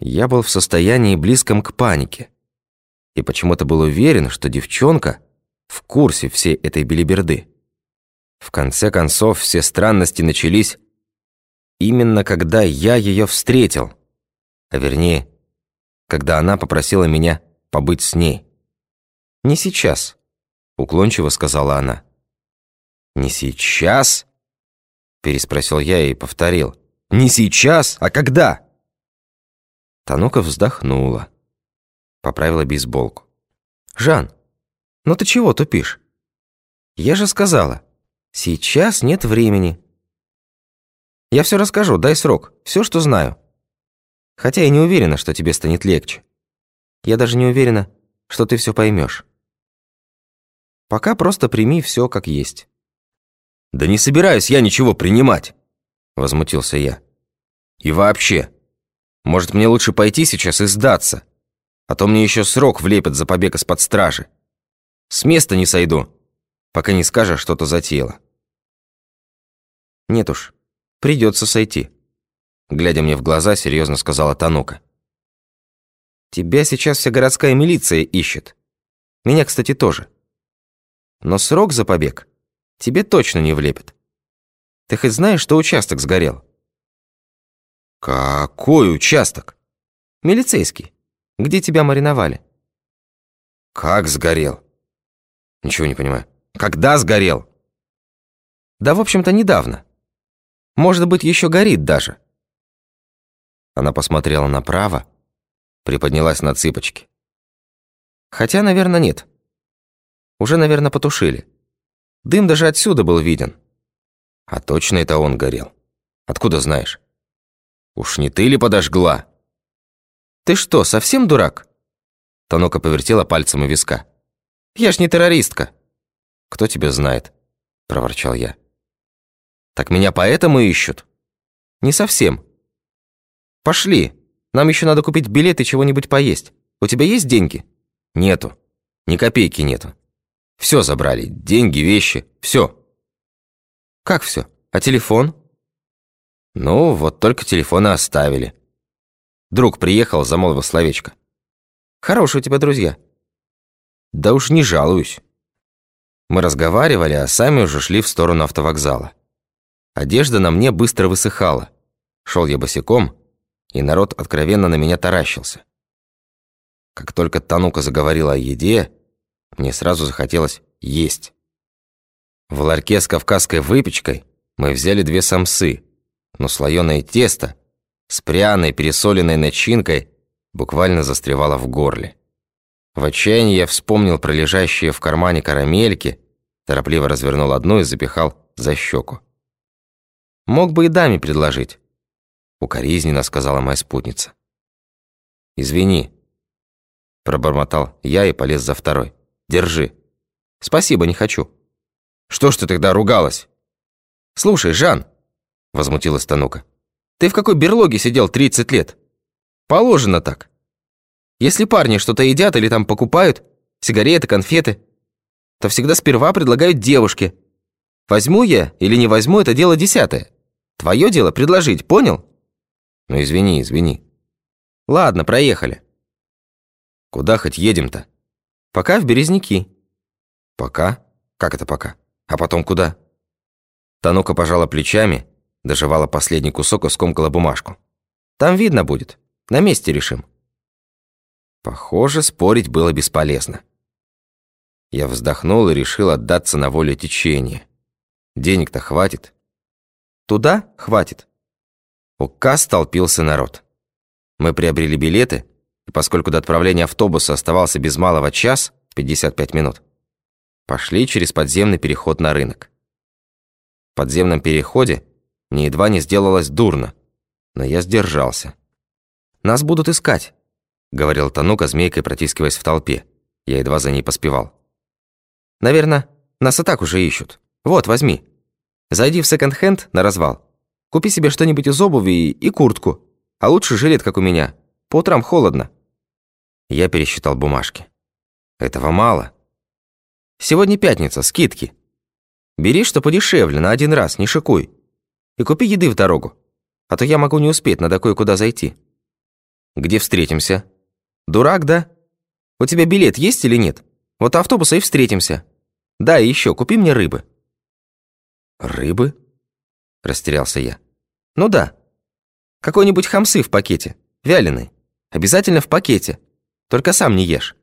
Я был в состоянии близком к панике. И почему-то был уверен, что девчонка в курсе всей этой белиберды. В конце концов, все странности начались именно когда я ее встретил. А вернее, когда она попросила меня побыть с ней. «Не сейчас», — уклончиво сказала она. «Не сейчас?» — переспросил я и повторил. «Не сейчас, а когда?» Танука вздохнула. Поправила бейсболку. «Жан, ну ты чего тупишь? Я же сказала, сейчас нет времени. Я все расскажу, дай срок, все, что знаю. Хотя я не уверена, что тебе станет легче. Я даже не уверена, что ты все поймешь. Пока просто прими все как есть». «Да не собираюсь я ничего принимать», — возмутился я. «И вообще...» Может, мне лучше пойти сейчас и сдаться? А то мне еще срок влепят за побег из-под стражи. С места не сойду, пока не скажешь, что-то затеяло. Нет уж, придется сойти. Глядя мне в глаза, серьезно сказала Танука. Тебя сейчас вся городская милиция ищет. Меня, кстати, тоже. Но срок за побег тебе точно не влепят. Ты хоть знаешь, что участок сгорел? «Какой участок?» «Милицейский. Где тебя мариновали?» «Как сгорел?» «Ничего не понимаю. Когда сгорел?» «Да, в общем-то, недавно. Может быть, еще горит даже». Она посмотрела направо, приподнялась на цыпочки. «Хотя, наверное, нет. Уже, наверное, потушили. Дым даже отсюда был виден». «А точно это он горел? Откуда знаешь?» Уж не ты ли подожгла?» «Ты что, совсем дурак?» Танока повертела пальцем у виска. «Я ж не террористка». «Кто тебя знает?» – проворчал я. «Так меня поэтому ищут?» «Не совсем. Пошли. Нам еще надо купить билет и чего-нибудь поесть. У тебя есть деньги?» «Нету. Ни копейки нету. Все забрали. Деньги, вещи. Все. «Как все? А телефон?» Ну, вот только телефоны оставили. Друг приехал, замолвил словечко. Хорошие у тебя друзья. Да уж не жалуюсь. Мы разговаривали, а сами уже шли в сторону автовокзала. Одежда на мне быстро высыхала. Шел я босиком, и народ откровенно на меня таращился. Как только Танука заговорила о еде, мне сразу захотелось есть. В ларьке с кавказской выпечкой мы взяли две самсы – но слоеное тесто с пряной пересоленной начинкой буквально застревало в горле. В отчаянии я вспомнил про лежащие в кармане карамельки, торопливо развернул одну и запихал за щеку. «Мог бы и даме предложить», — укоризненно сказала моя спутница. «Извини», — пробормотал я и полез за второй. «Держи». «Спасибо, не хочу». «Что ж ты тогда ругалась?» «Слушай, Жан», — возмутилась Танука. «Ты в какой берлоге сидел 30 лет? Положено так. Если парни что-то едят или там покупают, сигареты, конфеты, то всегда сперва предлагают девушке. Возьму я или не возьму, это дело десятое. Твое дело предложить, понял?» «Ну извини, извини». «Ладно, проехали». «Куда хоть едем-то?» «Пока в Березники». «Пока? Как это пока? А потом куда?» Танука пожала плечами Доживала последний кусок и скомкала бумажку. «Там видно будет. На месте решим». Похоже, спорить было бесполезно. Я вздохнул и решил отдаться на волю течения. Денег-то хватит. Туда хватит. У касс толпился народ. Мы приобрели билеты, и поскольку до отправления автобуса оставался без малого час, 55 минут, пошли через подземный переход на рынок. В подземном переходе мне едва не сделалось дурно, но я сдержался. «Нас будут искать», — говорил Танука, змейкой протискиваясь в толпе. Я едва за ней поспевал. «Наверное, нас и так уже ищут. Вот, возьми. Зайди в секонд-хенд на развал. Купи себе что-нибудь из обуви и куртку. А лучше жилет, как у меня. По утрам холодно». Я пересчитал бумажки. Этого мало. Сегодня пятница, скидки. Бери, что подешевле, на один раз, не шикуй. И купи еды в дорогу, а то я могу не успеть, надо кое-куда зайти». Где встретимся? Дурак, да? У тебя билет есть или нет? Вот автобуса и встретимся. Да, и еще, купи мне рыбы». «Рыбы?» – растерялся я. «Ну да. Какой-нибудь хамсы в пакете, вяленый. Обязательно в пакете. Только сам не ешь.